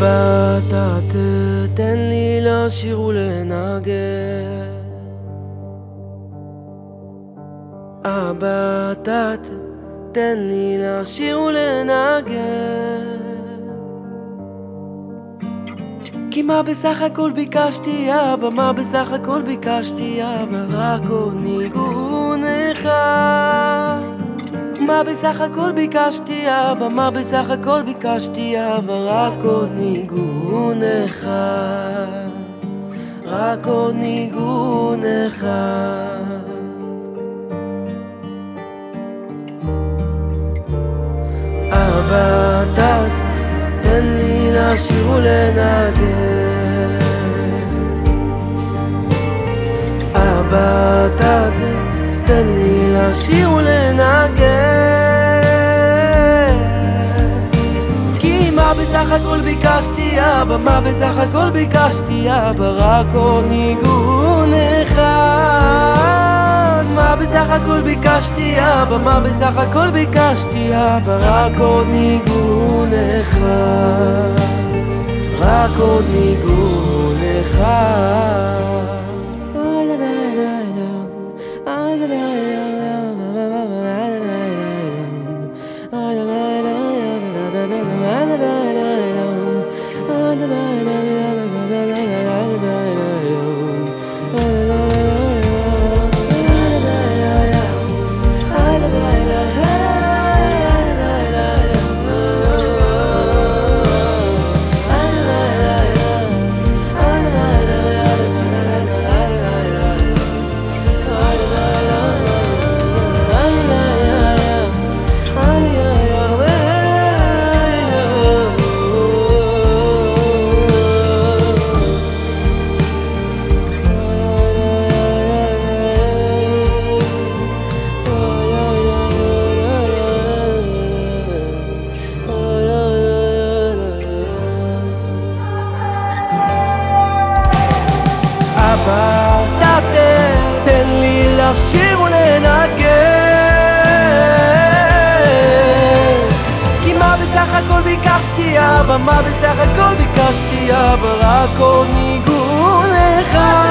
אבא, תתן לי לשיר ולנגן. אבא, תתן לי לשיר ולנגן. כי מה בסך הכל ביקשתי אבא, מה בסך הכל ביקשתי אבא, רק עוד ניגון אחד. מה בסך הכל ביקשתי אבא, מה בסך הכל ביקשתי אבא, רק עוד ניגון אחד, רק עוד ניגון אחד. אבא, תת, תן לי לשיר ולנגן. אבא, תן לי לשיר ולנגן. כי מה בסך הכל ביקשתי אבא, מה בסך הכל ביקשתי אבא, רק עוד ניגון אחד. מה בסך הכל ביקשתי אבא, מה בסך הכל ביקשתי אבא, רק עוד ניגון אחד. רק עוד ניגון אחד. לשיר ולנגן. כי מה בסך הכל ביקשתי אבא, מה בסך הכל ביקשתי אבא, רק עוד ניגון אחד.